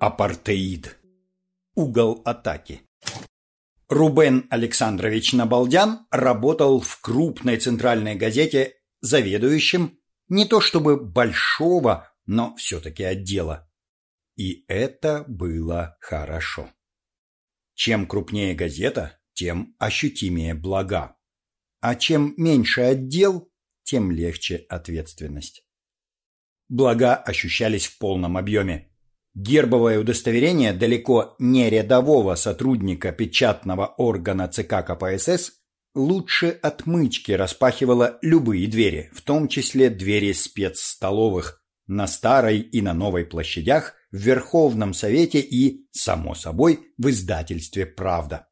Апартеид. Угол атаки. Рубен Александрович Набалдян работал в крупной центральной газете заведующим не то чтобы большого, но все-таки отдела. И это было хорошо. Чем крупнее газета, тем ощутимее блага. А чем меньше отдел, тем легче ответственность. Блага ощущались в полном объеме. Гербовое удостоверение далеко не рядового сотрудника печатного органа ЦК КПСС лучше отмычки распахивало любые двери, в том числе двери спецстоловых, на старой и на новой площадях, в Верховном Совете и, само собой, в издательстве «Правда».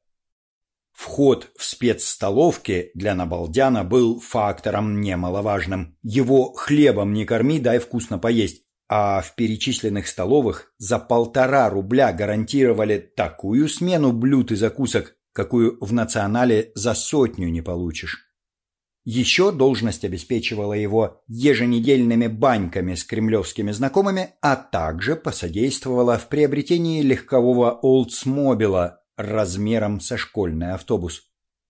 Вход в спецстоловки для Набалдяна был фактором немаловажным. Его хлебом не корми, дай вкусно поесть а в перечисленных столовых за полтора рубля гарантировали такую смену блюд и закусок, какую в национале за сотню не получишь. Еще должность обеспечивала его еженедельными баньками с кремлевскими знакомыми, а также посодействовала в приобретении легкового Олдсмобила размером со школьный автобус,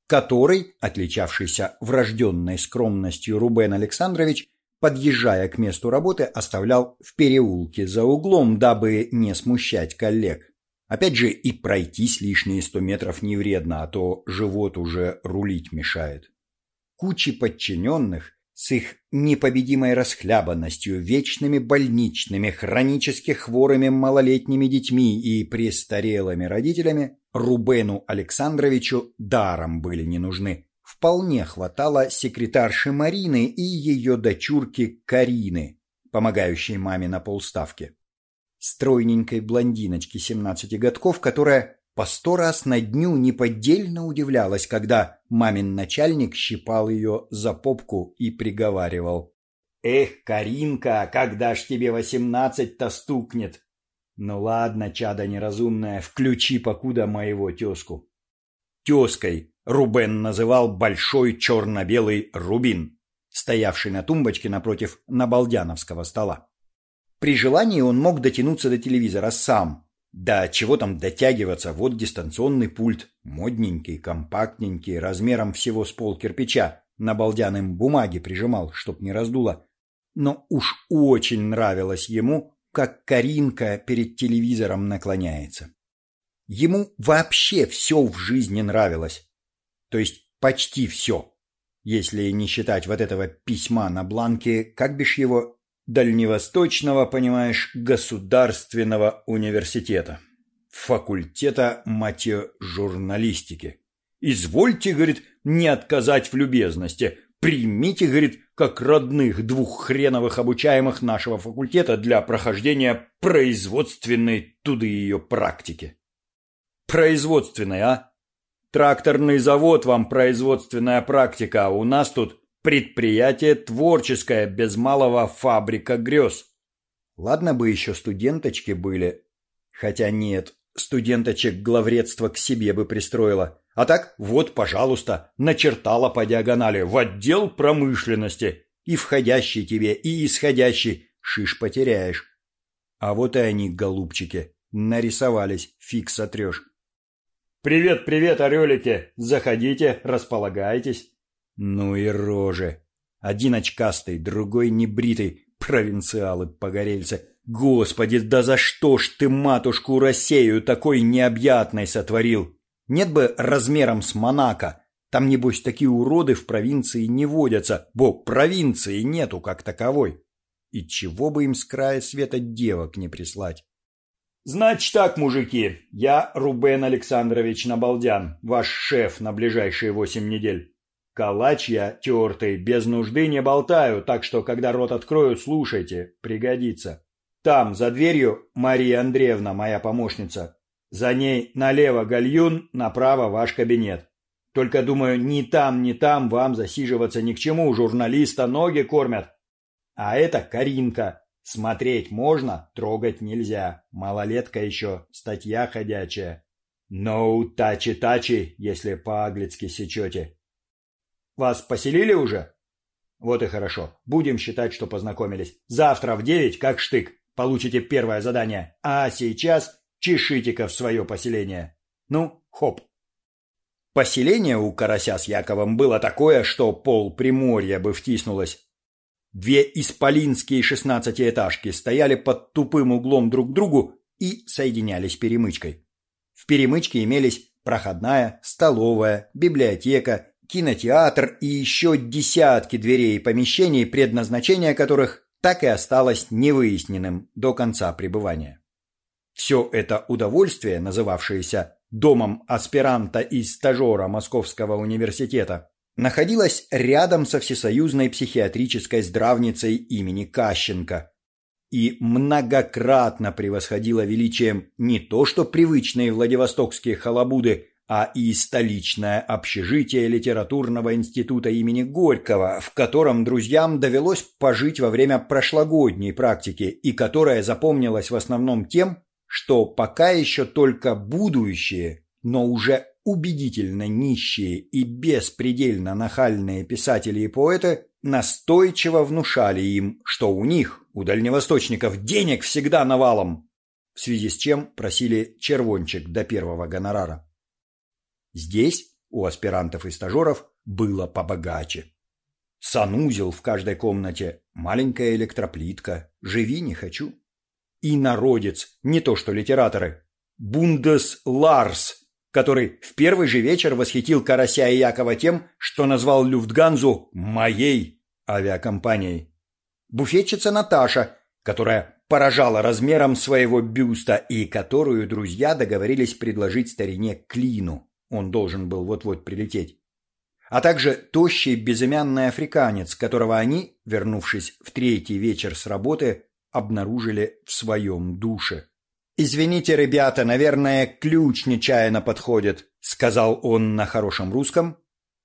который, отличавшийся врожденной скромностью Рубен Александрович, подъезжая к месту работы, оставлял в переулке за углом, дабы не смущать коллег. Опять же, и пройтись лишние сто метров не вредно, а то живот уже рулить мешает. Кучи подчиненных с их непобедимой расхлябанностью, вечными больничными, хронически хворыми малолетними детьми и престарелыми родителями Рубену Александровичу даром были не нужны вполне хватало секретарши Марины и ее дочурки Карины, помогающей маме на полставки. Стройненькой блондиночки 17 годков, которая по сто раз на дню неподдельно удивлялась, когда мамин начальник щипал ее за попку и приговаривал. «Эх, Каринка, когда ж тебе восемнадцать-то стукнет?» «Ну ладно, чада неразумная, включи покуда моего тезку». Тезкой Рубен называл большой черно-белый рубин, стоявший на тумбочке напротив набалдяновского стола. При желании он мог дотянуться до телевизора сам. Да чего там дотягиваться, вот дистанционный пульт, модненький, компактненький, размером всего с пол кирпича, набалдяным бумаги прижимал, чтоб не раздуло. Но уж очень нравилось ему, как Каринка перед телевизором наклоняется. Ему вообще все в жизни нравилось то есть почти все, если не считать вот этого письма на бланке, как бишь его, Дальневосточного, понимаешь, государственного университета, факультета, мать журналистики. Извольте, говорит, не отказать в любезности, примите, говорит, как родных двух хреновых обучаемых нашего факультета для прохождения производственной туды ее практики. Производственной, а? Тракторный завод вам производственная практика, а у нас тут предприятие творческое, без малого фабрика грез. Ладно бы еще студенточки были. Хотя нет, студенточек главредство к себе бы пристроило. А так, вот, пожалуйста, начертала по диагонали в отдел промышленности. И входящий тебе, и исходящий. Шиш потеряешь. А вот и они, голубчики, нарисовались, фиг сотрешь. «Привет, привет, орелики! Заходите, располагайтесь!» Ну и рожи! Один очкастый, другой небритый, провинциалы-погорельцы. Господи, да за что ж ты матушку Россию такой необъятной сотворил? Нет бы размером с Монако. Там, небось, такие уроды в провинции не водятся, бо провинции нету как таковой. И чего бы им с края света девок не прислать? Значит так, мужики, я Рубен Александрович Набалдян, ваш шеф на ближайшие восемь недель. Калач я тертый, без нужды не болтаю, так что, когда рот открою, слушайте, пригодится. Там, за дверью, Мария Андреевна, моя помощница. За ней налево гальюн, направо ваш кабинет. Только, думаю, ни там, ни там вам засиживаться ни к чему, журналиста ноги кормят. А это Каринка, Смотреть можно, трогать нельзя. Малолетка еще, статья ходячая. No тачи-тачи, если по-аглицки сечете. Вас поселили уже? Вот и хорошо. Будем считать, что познакомились. Завтра в девять, как штык. получите первое задание, а сейчас чешите-ка в свое поселение. Ну, хоп. Поселение у Карася с Яковом было такое, что пол Приморья бы втиснулось. Две исполинские шестнадцатиэтажки стояли под тупым углом друг к другу и соединялись перемычкой. В перемычке имелись проходная, столовая, библиотека, кинотеатр и еще десятки дверей и помещений, предназначение которых так и осталось невыясненным до конца пребывания. Все это удовольствие, называвшееся «домом аспиранта и стажера Московского университета», находилось рядом со всесоюзной психиатрической здравницей имени Кащенко и многократно превосходило величием не то что привычные владивостокские халабуды, а и столичное общежитие литературного института имени Горького, в котором друзьям довелось пожить во время прошлогодней практики и которая запомнилась в основном тем, что пока еще только будущие, но уже убедительно нищие и беспредельно нахальные писатели и поэты настойчиво внушали им, что у них, у дальневосточников, денег всегда навалом, в связи с чем просили червончик до первого гонорара. Здесь у аспирантов и стажеров было побогаче. Санузел в каждой комнате, маленькая электроплитка, живи не хочу. И народец, не то что литераторы, Бундес Ларс, который в первый же вечер восхитил Карася и Якова тем, что назвал Люфтганзу «моей» авиакомпанией. Буфетчица Наташа, которая поражала размером своего бюста и которую друзья договорились предложить старине Клину. Он должен был вот-вот прилететь. А также тощий безымянный африканец, которого они, вернувшись в третий вечер с работы, обнаружили в своем душе. «Извините, ребята, наверное, ключ нечаянно подходит», — сказал он на хорошем русском,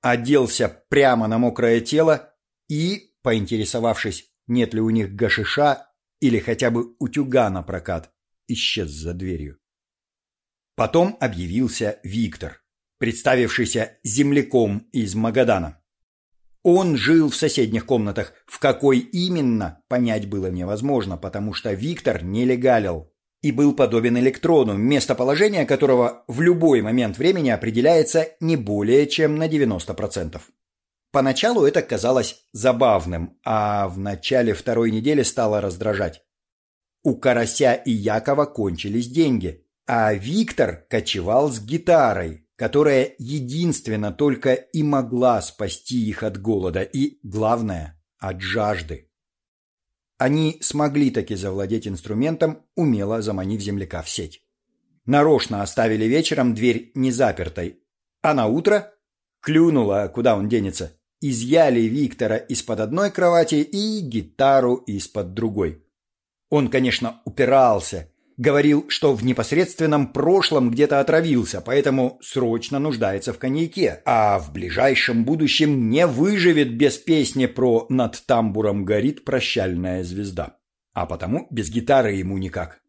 оделся прямо на мокрое тело и, поинтересовавшись, нет ли у них гашиша или хотя бы утюга на прокат, исчез за дверью. Потом объявился Виктор представившийся земляком из Магадана. Он жил в соседних комнатах. В какой именно, понять было невозможно, потому что Виктор нелегалил и был подобен электрону, местоположение которого в любой момент времени определяется не более чем на 90%. Поначалу это казалось забавным, а в начале второй недели стало раздражать. У Карася и Якова кончились деньги, а Виктор кочевал с гитарой, которая единственно только и могла спасти их от голода и, главное, от жажды. Они смогли таки завладеть инструментом, умело заманив земляка в сеть. Нарочно оставили вечером дверь незапертой, а на утро клюнула, куда он денется, изъяли Виктора из-под одной кровати и гитару из-под другой. Он, конечно, упирался Говорил, что в непосредственном прошлом где-то отравился, поэтому срочно нуждается в коньяке, а в ближайшем будущем не выживет без песни про «Над тамбуром горит прощальная звезда». А потому без гитары ему никак.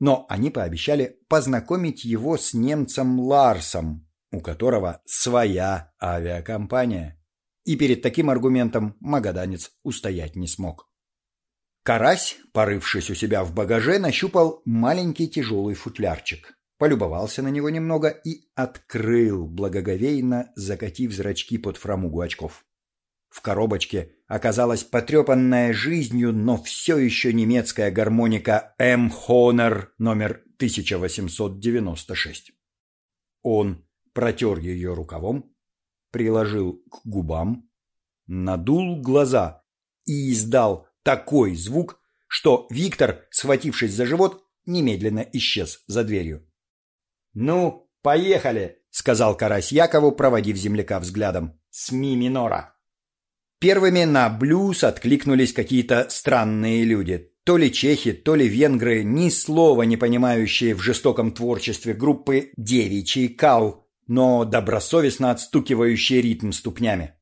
Но они пообещали познакомить его с немцем Ларсом, у которого своя авиакомпания. И перед таким аргументом магаданец устоять не смог. Карась, порывшись у себя в багаже, нащупал маленький тяжелый футлярчик, полюбовался на него немного и открыл, благоговейно закатив зрачки под фрамугу очков. В коробочке оказалась потрепанная жизнью, но все еще немецкая гармоника М. Хонер номер 1896. Он протер ее рукавом, приложил к губам, надул глаза и издал такой звук, что Виктор, схватившись за живот, немедленно исчез за дверью. «Ну, поехали!» — сказал Карась Якову, проводив земляка взглядом. «С ми минора!» Первыми на блюз откликнулись какие-то странные люди. То ли чехи, то ли венгры, ни слова не понимающие в жестоком творчестве группы «Девичий кал», но добросовестно отстукивающие ритм ступнями.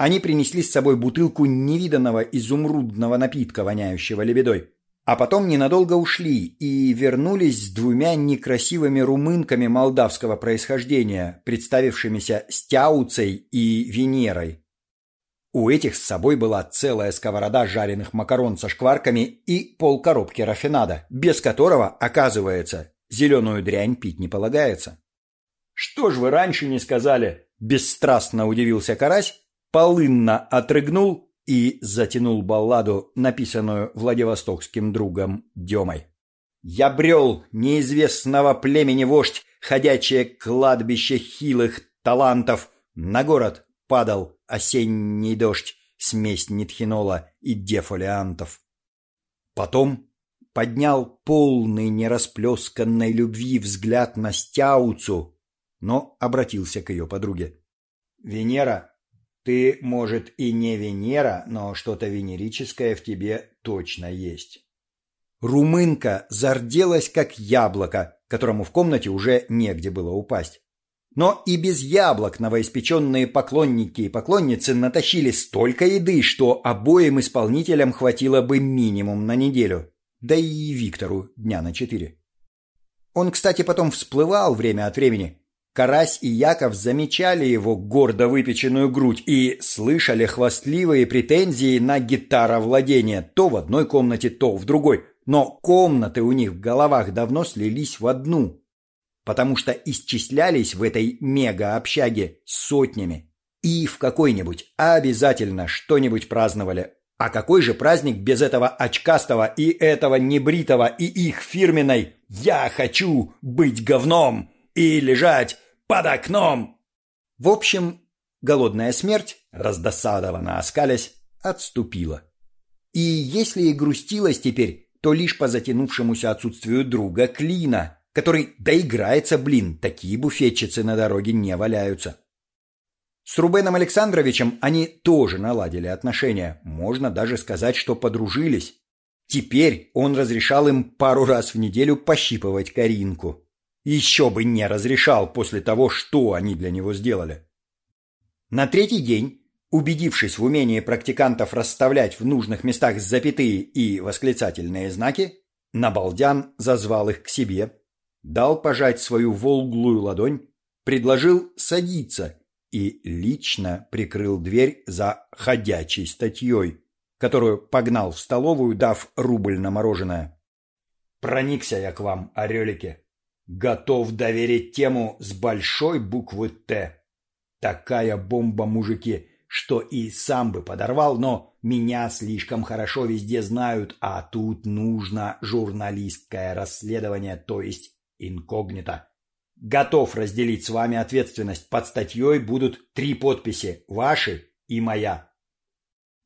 Они принесли с собой бутылку невиданного изумрудного напитка, воняющего лебедой. А потом ненадолго ушли и вернулись с двумя некрасивыми румынками молдавского происхождения, представившимися Стяуцей и Венерой. У этих с собой была целая сковорода жареных макарон со шкварками и полкоробки рафинада, без которого, оказывается, зеленую дрянь пить не полагается. «Что ж вы раньше не сказали?» – бесстрастно удивился Карась, полынно отрыгнул и затянул балладу, написанную Владивостокским другом Демой. «Я брел неизвестного племени вождь, ходячее кладбище хилых талантов, на город падал осенний дождь, смесь нитхинола и дефолиантов. Потом поднял полный нерасплесканной любви взгляд на Стяуцу, но обратился к ее подруге. «Венера, ты, может, и не Венера, но что-то венерическое в тебе точно есть». Румынка зарделась, как яблоко, которому в комнате уже негде было упасть. Но и без яблок новоиспеченные поклонники и поклонницы натащили столько еды, что обоим исполнителям хватило бы минимум на неделю. Да и Виктору дня на четыре. Он, кстати, потом всплывал время от времени. Карась и Яков замечали его гордо выпеченную грудь и слышали хвастливые претензии на гитаровладение то в одной комнате, то в другой. Но комнаты у них в головах давно слились в одну – потому что исчислялись в этой мега-общаге сотнями. И в какой-нибудь обязательно что-нибудь праздновали. А какой же праздник без этого очкастого и этого небритого и их фирменной «Я хочу быть говном» и лежать под окном? В общем, голодная смерть, раздосадованно оскалясь, отступила. И если и грустилась теперь, то лишь по затянувшемуся отсутствию друга Клина – который доиграется, блин, такие буфетчицы на дороге не валяются. С Рубеном Александровичем они тоже наладили отношения, можно даже сказать, что подружились. Теперь он разрешал им пару раз в неделю пощипывать Каринку. Еще бы не разрешал после того, что они для него сделали. На третий день, убедившись в умении практикантов расставлять в нужных местах запятые и восклицательные знаки, Набалдян зазвал их к себе дал пожать свою волглую ладонь, предложил садиться и лично прикрыл дверь за ходячей статьей, которую погнал в столовую, дав рубль на мороженое. «Проникся я к вам, орелики. Готов доверить тему с большой буквы «Т». Такая бомба, мужики, что и сам бы подорвал, но меня слишком хорошо везде знают, а тут нужно журналистское расследование, то есть инкогнито. Готов разделить с вами ответственность. Под статьей будут три подписи. Ваши и моя.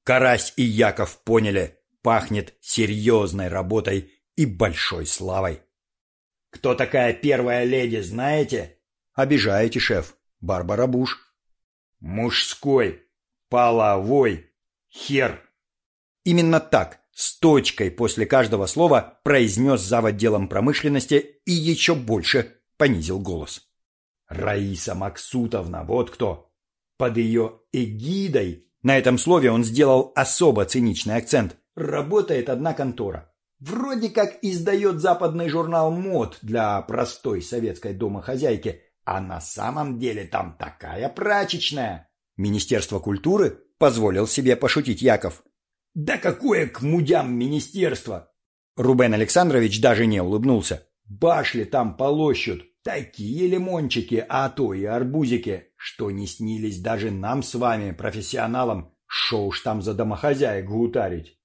Карась и Яков поняли. Пахнет серьезной работой и большой славой. Кто такая первая леди, знаете? Обижаете, шеф. Барбара Буш. Мужской, половой, хер. Именно так с точкой после каждого слова произнес зав. отделом промышленности и еще больше понизил голос. Раиса Максутовна, вот кто. Под ее эгидой, на этом слове он сделал особо циничный акцент, работает одна контора. Вроде как издает западный журнал мод для простой советской домохозяйки, а на самом деле там такая прачечная. Министерство культуры позволил себе пошутить Яков. Да какое к мудям министерство? Рубен Александрович даже не улыбнулся. Башли там полощут. Такие лимончики, а то и арбузики, что не снились даже нам с вами, профессионалам. Шо уж там за домохозяек гутарить.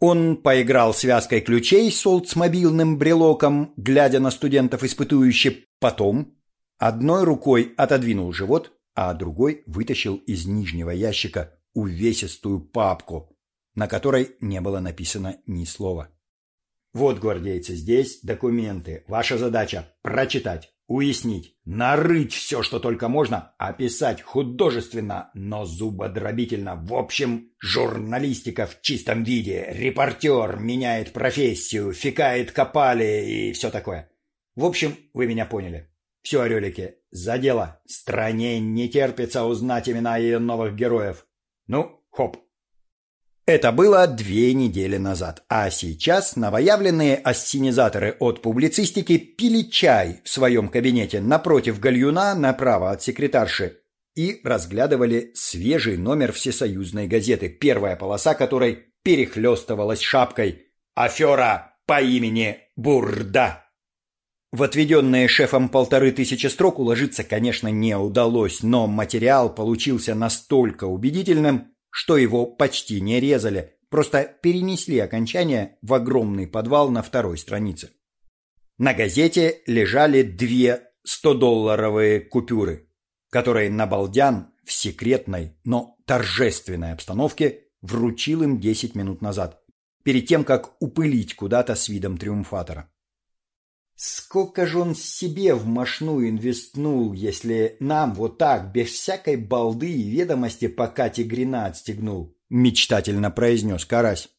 Он поиграл связкой ключей с олдсмобильным брелоком, глядя на студентов испытующе. Потом одной рукой отодвинул живот, а другой вытащил из нижнего ящика увесистую папку, на которой не было написано ни слова. Вот, гвардейцы, здесь документы. Ваша задача – прочитать, уяснить, нарыть все, что только можно, описать художественно, но зубодробительно. В общем, журналистика в чистом виде, репортер меняет профессию, фикает копали и все такое. В общем, вы меня поняли. Все, орелики, за дело. Стране не терпится узнать имена ее новых героев. Ну, хоп, это было две недели назад, а сейчас новоявленные ассенизаторы от публицистики пили чай в своем кабинете напротив гальюна направо от секретарши. и разглядывали свежий номер всесоюзной газеты, первая полоса которой перехлестывалась шапкой «Афера по имени Бурда». В отведенные шефом полторы тысячи строк уложиться, конечно, не удалось, но материал получился настолько убедительным, что его почти не резали, просто перенесли окончание в огромный подвал на второй странице. На газете лежали две 100-долларовые купюры, которые Набалдян в секретной, но торжественной обстановке вручил им 10 минут назад, перед тем, как упылить куда-то с видом триумфатора. Сколько же он себе в мошну инвестнул, если нам вот так, без всякой балды и ведомости, по Кате Грина отстегнул, мечтательно произнес Карась.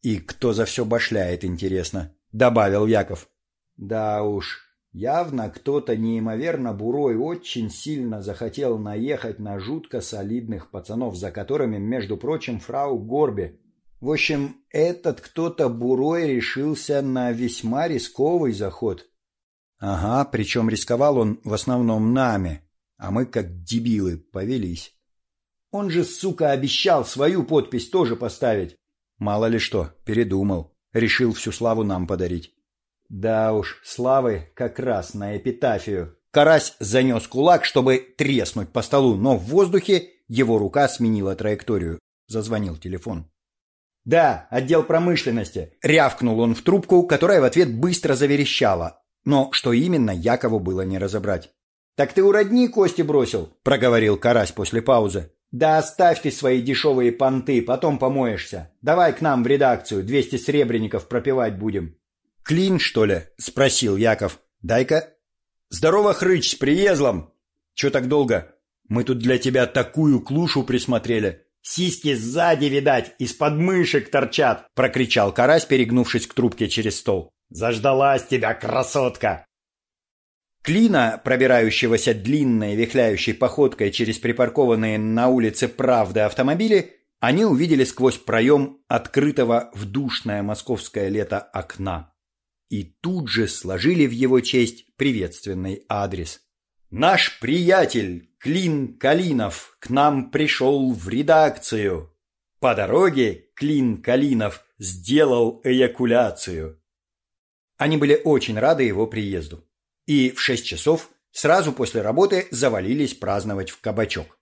И кто за все башляет, интересно, добавил Яков. Да уж, явно кто-то неимоверно бурой очень сильно захотел наехать на жутко солидных пацанов, за которыми, между прочим, фрау Горби в общем, этот кто-то бурой решился на весьма рисковый заход. Ага, причем рисковал он в основном нами, а мы, как дебилы, повелись. Он же, сука, обещал свою подпись тоже поставить. Мало ли что, передумал. Решил всю славу нам подарить. Да уж, славы как раз на эпитафию. Карась занес кулак, чтобы треснуть по столу, но в воздухе его рука сменила траекторию. Зазвонил телефон. «Да, отдел промышленности», — рявкнул он в трубку, которая в ответ быстро заверещала. Но что именно, Якову было не разобрать. «Так ты у родни кости бросил?» — проговорил Карась после паузы. «Да оставь ты свои дешевые понты, потом помоешься. Давай к нам в редакцию, двести сребреников пропивать будем». «Клин, что ли?» — спросил Яков. «Дай-ка». «Здорово, хрыч, с приезлом!» «Чё так долго? Мы тут для тебя такую клушу присмотрели. «Сиськи сзади, видать, из-под мышек торчат!» — прокричал карась, перегнувшись к трубке через стол. «Заждалась тебя, красотка!» Клина, пробирающегося длинной вихляющей походкой через припаркованные на улице правды автомобили, они увидели сквозь проем открытого в душное московское лето окна. И тут же сложили в его честь приветственный адрес. «Наш приятель Клин Калинов к нам пришел в редакцию. По дороге Клин Калинов сделал эякуляцию. Они были очень рады его приезду. И в шесть часов сразу после работы завалились праздновать в кабачок.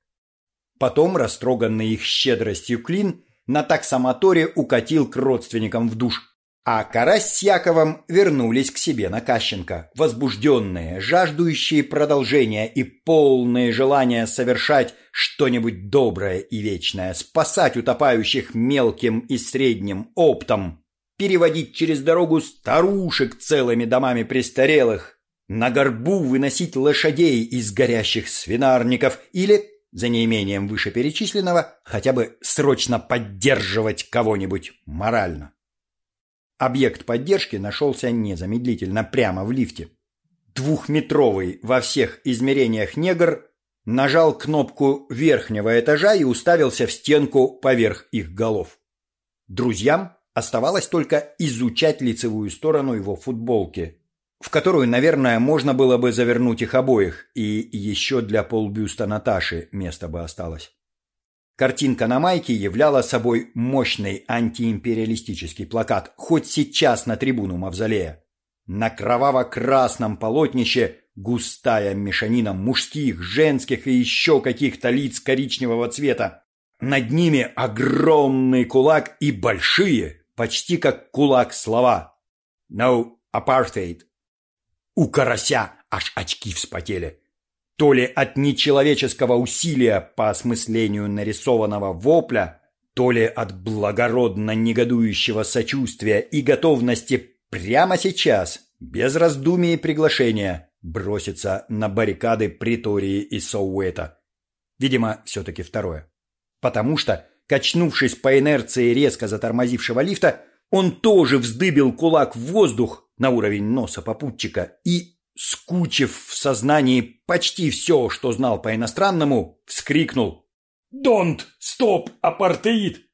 Потом, растроганный их щедростью Клин, на таксомоторе укатил к родственникам в душ. А Карась с Яковом вернулись к себе на Кащенко, возбужденные, жаждущие продолжения и полные желания совершать что-нибудь доброе и вечное, спасать утопающих мелким и средним оптом, переводить через дорогу старушек целыми домами престарелых, на горбу выносить лошадей из горящих свинарников или, за неимением вышеперечисленного, хотя бы срочно поддерживать кого-нибудь морально. Объект поддержки нашелся незамедлительно прямо в лифте. Двухметровый во всех измерениях негр нажал кнопку верхнего этажа и уставился в стенку поверх их голов. Друзьям оставалось только изучать лицевую сторону его футболки, в которую, наверное, можно было бы завернуть их обоих, и еще для полбюста Наташи место бы осталось. Картинка на майке являла собой мощный антиимпериалистический плакат, хоть сейчас на трибуну мавзолея. На кроваво-красном полотнище густая мешанина мужских, женских и еще каких-то лиц коричневого цвета. Над ними огромный кулак и большие, почти как кулак слова. «No apartheid». У карася аж очки вспотели то ли от нечеловеческого усилия по осмыслению нарисованного вопля, то ли от благородно негодующего сочувствия и готовности прямо сейчас, без раздумий и приглашения, броситься на баррикады Притории и Соуэта. Видимо, все-таки второе. Потому что, качнувшись по инерции резко затормозившего лифта, он тоже вздыбил кулак в воздух на уровень носа попутчика и скучив в сознании почти все, что знал по-иностранному, вскрикнул «Донт! Стоп! Апартеид!»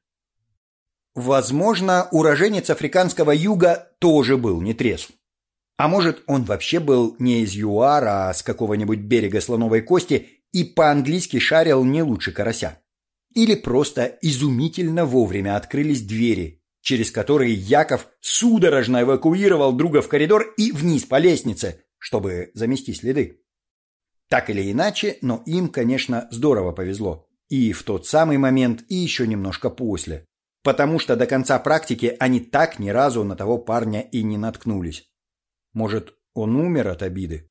Возможно, уроженец африканского юга тоже был не трезв. А может, он вообще был не из ЮАР, а с какого-нибудь берега слоновой кости и по-английски шарил не лучше карася. Или просто изумительно вовремя открылись двери, через которые Яков судорожно эвакуировал друга в коридор и вниз по лестнице, чтобы замести следы. Так или иначе, но им, конечно, здорово повезло. И в тот самый момент, и еще немножко после. Потому что до конца практики они так ни разу на того парня и не наткнулись. Может, он умер от обиды?